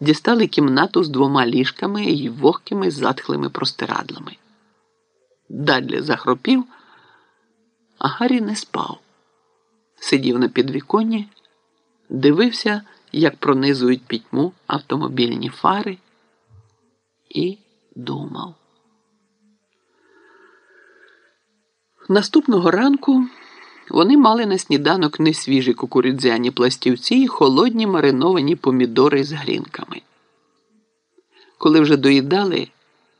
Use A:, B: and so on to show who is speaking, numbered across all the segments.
A: дістали кімнату з двома ліжками і вогкими затхлими простирадлами. Дадлі захропів, а Гаррі не спав. Сидів на підвіконні, дивився, як пронизують пітьму автомобільні фари, і думав. Наступного ранку вони мали на сніданок не свіжі кукурудзяні пластівці і холодні мариновані помідори з грінками. Коли вже доїдали,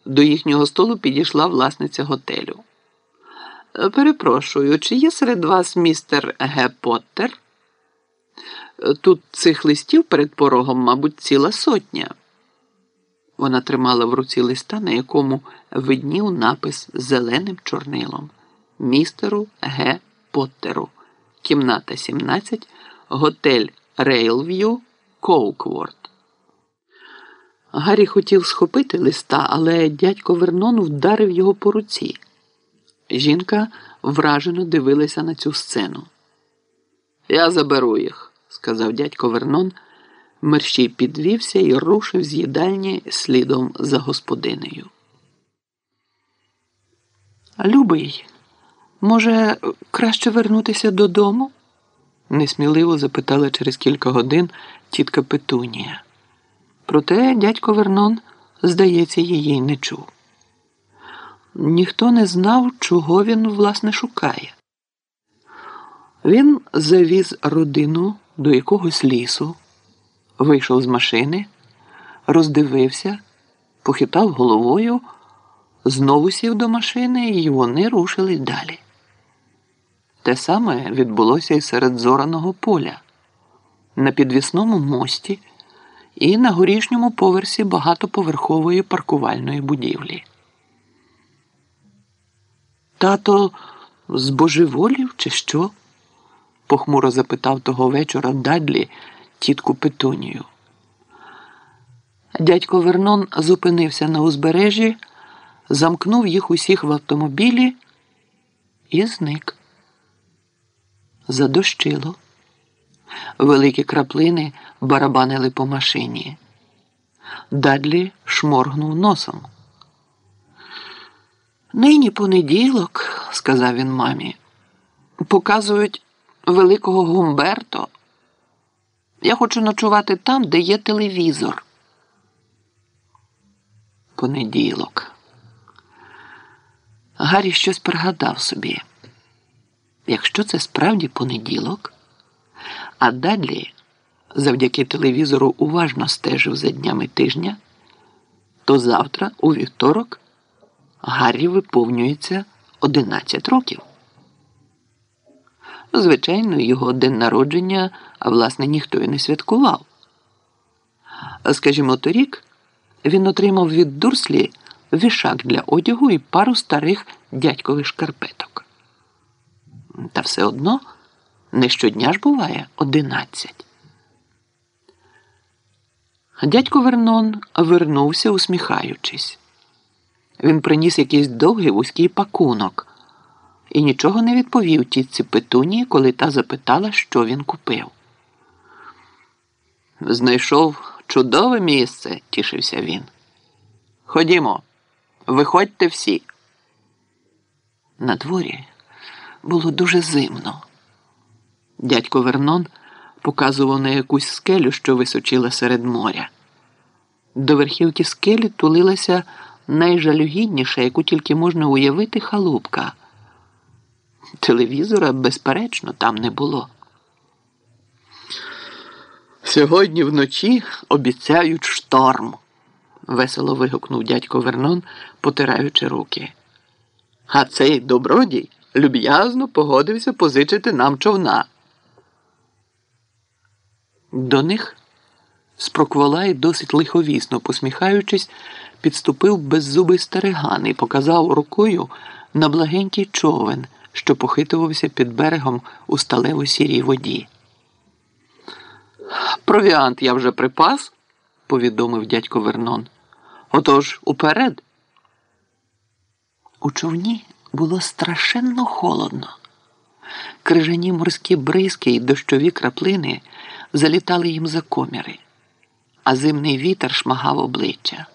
A: до їхнього столу підійшла власниця готелю. Перепрошую, чи є серед вас містер Г. Поттер? Тут цих листів перед порогом, мабуть, ціла сотня. Вона тримала в руці листа, на якому виднів напис зеленим чорнилом містеру Г. Поттеру, кімната 17, готель Рейлв'ю, Коукворд. Гаррі хотів схопити листа, але дядько Вернон вдарив його по руці. Жінка вражено дивилася на цю сцену. Я заберу їх, сказав дядько Вернон. Мерщій підвівся і рушив з їдальні слідом за господинею. Любий, може, краще вернутися додому? несміливо запитала через кілька годин тітка Петунія. Проте дядько Вернон, здається, її не чув. Ніхто не знав, чого він, власне, шукає. Він завіз родину до якогось лісу, вийшов з машини, роздивився, похитав головою, знову сів до машини, і вони рушили далі. Те саме відбулося і серед зораного поля, на підвісному мості і на горішньому поверсі багатоповерхової паркувальної будівлі. Тато збожеволів чи що? похмуро запитав того вечора Дадлі тітку Петунію. Дядько Вернон зупинився на узбережжі, замкнув їх усіх в автомобілі і зник. Задощило. Великі краплини барабанили по машині. Дадлі шморгнув носом. Нині понеділок, сказав він мамі, показують великого Гумберто. Я хочу ночувати там, де є телевізор. Понеділок. Гаррі щось пригадав собі. Якщо це справді понеділок, а Дадлі завдяки телевізору уважно стежив за днями тижня, то завтра, у вівторок, Гаррі виповнюється 11 років. Звичайно, його день народження, а власне, ніхто і не святкував. Скажімо, торік він отримав від Дурслі вішак для одягу і пару старих дядькових шкарпеток. Та все одно не щодня ж буває одинадцять. Дядько Вернон вернувся, усміхаючись. Він приніс якийсь довгий вузький пакунок і нічого не відповів тітці Петунії, коли та запитала, що він купив. Знайшов чудове місце, тішився він. Ходімо, виходьте всі. На дворі було дуже зимно. Дядько Вернон показував на якусь скелю, що височила серед моря. До верхівки скелі тулилася найжалюгідніша, яку тільки можна уявити, халупка. Телевізора, безперечно, там не було. Сьогодні вночі обіцяють шторм, весело вигукнув дядько Вернон, потираючи руки. А цей добродій люб'язно погодився позичити нам човна. До них спрокволай досить лиховісно посміхаючись, підступив беззубий стариган і показав рукою на благенький човен, що похитувався під берегом у сталево сірій воді. Провіант я вже припас, повідомив дядько Вернон. Отож уперед. У човні було страшенно холодно. Крижані морські бризки й дощові краплини залітали їм за коміри а зимний вітер шмагав обличчя.